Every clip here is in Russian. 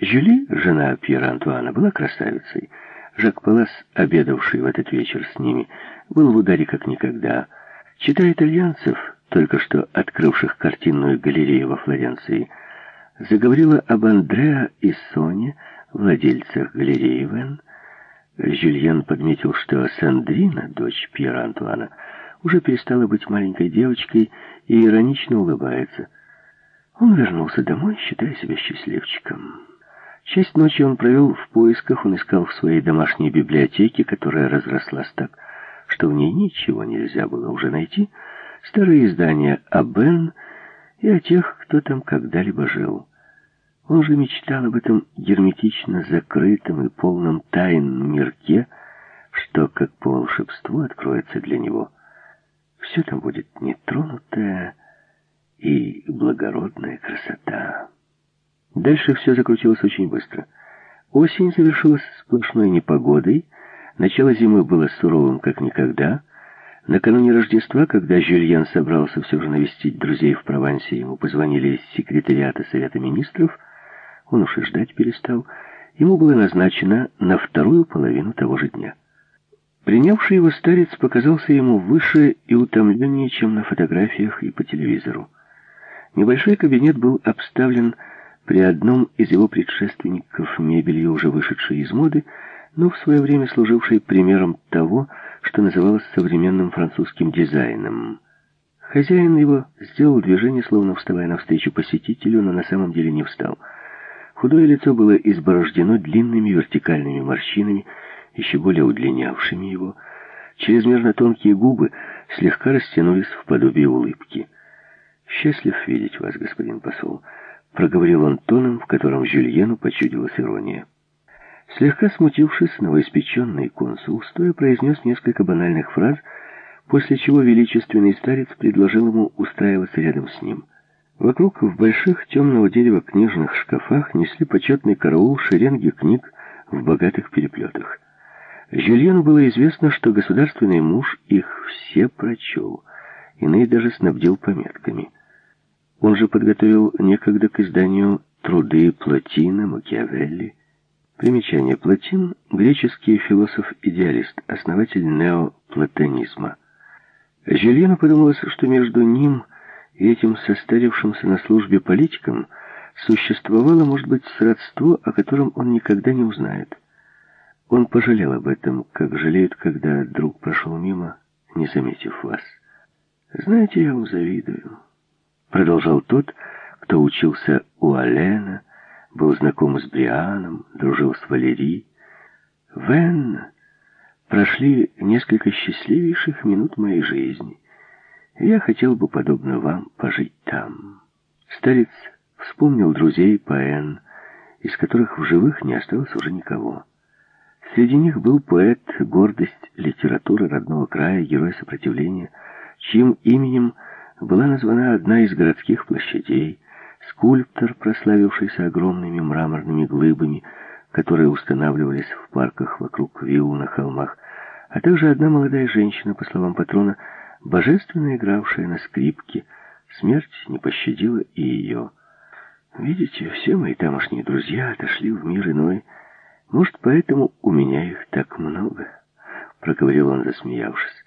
Жюли, жена Пьера Антуана, была красавицей. Жак Палас, обедавший в этот вечер с ними, был в ударе как никогда. Читая итальянцев, только что открывших картинную галерею во Флоренции, заговорила об Андреа и Соне, владельцах галереи Вен. Жюльен подметил, что Сандрина, дочь Пьера Антуана, уже перестала быть маленькой девочкой и иронично улыбается. Он вернулся домой, считая себя счастливчиком. Часть ночи он провел в поисках, он искал в своей домашней библиотеке, которая разрослась так, что в ней ничего нельзя было уже найти, старые издания о Бен и о тех, кто там когда-либо жил. Он же мечтал об этом герметично закрытом и полном тайн мирке, что, как по волшебству, откроется для него. Все там будет нетронутая и благородная красота. Дальше все закрутилось очень быстро. Осень завершилась сплошной непогодой, начало зимы было суровым, как никогда. Накануне Рождества, когда Жюльен собрался все же навестить друзей в Провансе, ему позвонили из секретариата Совета Министров, он уж и ждать перестал, ему было назначено на вторую половину того же дня. Принявший его старец показался ему выше и утомленнее, чем на фотографиях и по телевизору. Небольшой кабинет был обставлен при одном из его предшественников мебелью, уже вышедшей из моды, но в свое время служившей примером того, что называлось современным французским дизайном. Хозяин его сделал движение, словно вставая навстречу посетителю, но на самом деле не встал. Худое лицо было изборождено длинными вертикальными морщинами, еще более удлинявшими его. Чрезмерно тонкие губы слегка растянулись в подобие улыбки. «Счастлив видеть вас, господин посол», — проговорил он тоном, в котором Жюльену почудилась ирония. Слегка смутившись, новоиспеченный консул стоя произнес несколько банальных фраз, после чего величественный старец предложил ему устраиваться рядом с ним. Вокруг в больших темного дерева книжных шкафах несли почетный караул шеренги книг в богатых переплетах. Жюльену было известно, что государственный муж их все прочел, иные даже снабдил пометками. Он же подготовил некогда к изданию труды Плотина, Макиавелли. Примечание. Платин — греческий философ-идеалист, основатель неоплатонизма. Жюльену подумалось, что между ним и этим состарившимся на службе политиком существовало, может быть, сродство, о котором он никогда не узнает. Он пожалел об этом, как жалеют, когда друг прошел мимо, не заметив вас. «Знаете, я вам завидую». Продолжал тот, кто учился у Алена, был знаком с Брианом, дружил с Валерией. Вен прошли несколько счастливейших минут моей жизни. я хотел бы, подобно вам, пожить там. Старец вспомнил друзей Паэн, из которых в живых не осталось уже никого. Среди них был поэт, гордость литературы родного края, герой сопротивления, чьим именем была названа одна из городских площадей, скульптор, прославившийся огромными мраморными глыбами, которые устанавливались в парках вокруг вилл на холмах, а также одна молодая женщина, по словам патрона, божественно игравшая на скрипке. Смерть не пощадила и ее. Видите, все мои тамошние друзья отошли в мир иной. Может, поэтому у меня их так много, — проговорил он, засмеявшись.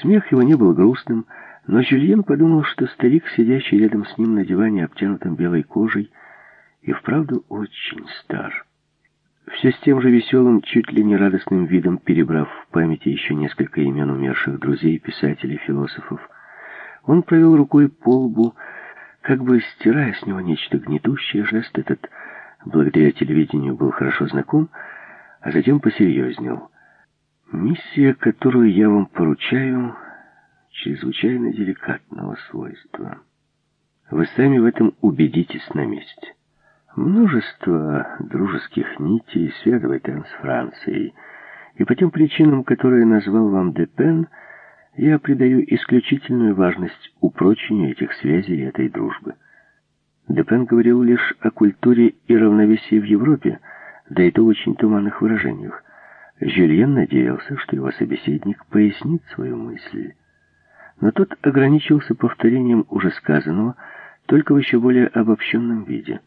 Смех его не был грустным, но Жюльен подумал, что старик, сидящий рядом с ним на диване, обтянутом белой кожей, и вправду очень стар. Все с тем же веселым, чуть ли не радостным видом, перебрав в памяти еще несколько имен умерших друзей, писателей, философов, он провел рукой по лбу, как бы стирая с него нечто гнетущее. Жест этот, благодаря телевидению, был хорошо знаком, а затем посерьезнел. «Миссия, которую я вам поручаю...» чрезвычайно деликатного свойства. Вы сами в этом убедитесь на месте. Множество дружеских нитей связывает он с Францией, и по тем причинам, которые назвал вам Депен, я придаю исключительную важность упрочению этих связей и этой дружбы. Депен говорил лишь о культуре и равновесии в Европе, да и то в очень туманных выражениях. Жюльен надеялся, что его собеседник пояснит свою мысль но тот ограничился повторением уже сказанного, только в еще более обобщенном виде.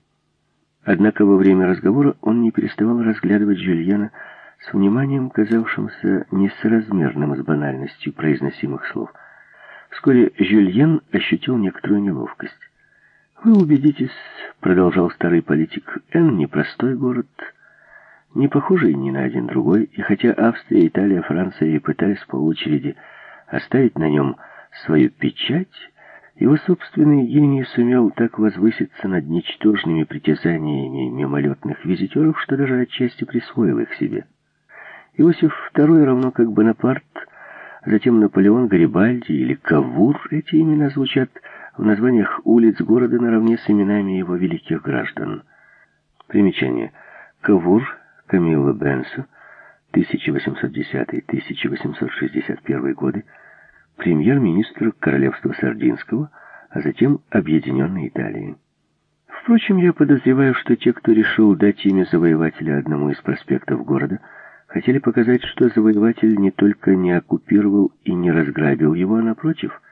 Однако во время разговора он не переставал разглядывать Жюльена с вниманием, казавшимся несоразмерным с банальностью произносимых слов. Вскоре Жюльен ощутил некоторую неловкость. «Вы убедитесь», — продолжал старый политик, — «Н непростой город, не похожий ни на один другой, и хотя Австрия, Италия, Франция и пытались по очереди оставить на нем свою печать, его собственный гений сумел так возвыситься над ничтожными притязаниями мимолетных визитеров, что даже отчасти присвоил их себе. Иосиф II, равно как Бонапарт, затем Наполеон, Гарибальди или Кавур, эти имена звучат в названиях улиц города наравне с именами его великих граждан. Примечание. Кавур, Камилла Бенсо, 1810-1861 годы, премьер-министр Королевства Сардинского, а затем Объединенной Италии. Впрочем, я подозреваю, что те, кто решил дать имя завоевателя одному из проспектов города, хотели показать, что завоеватель не только не оккупировал и не разграбил его, а напротив –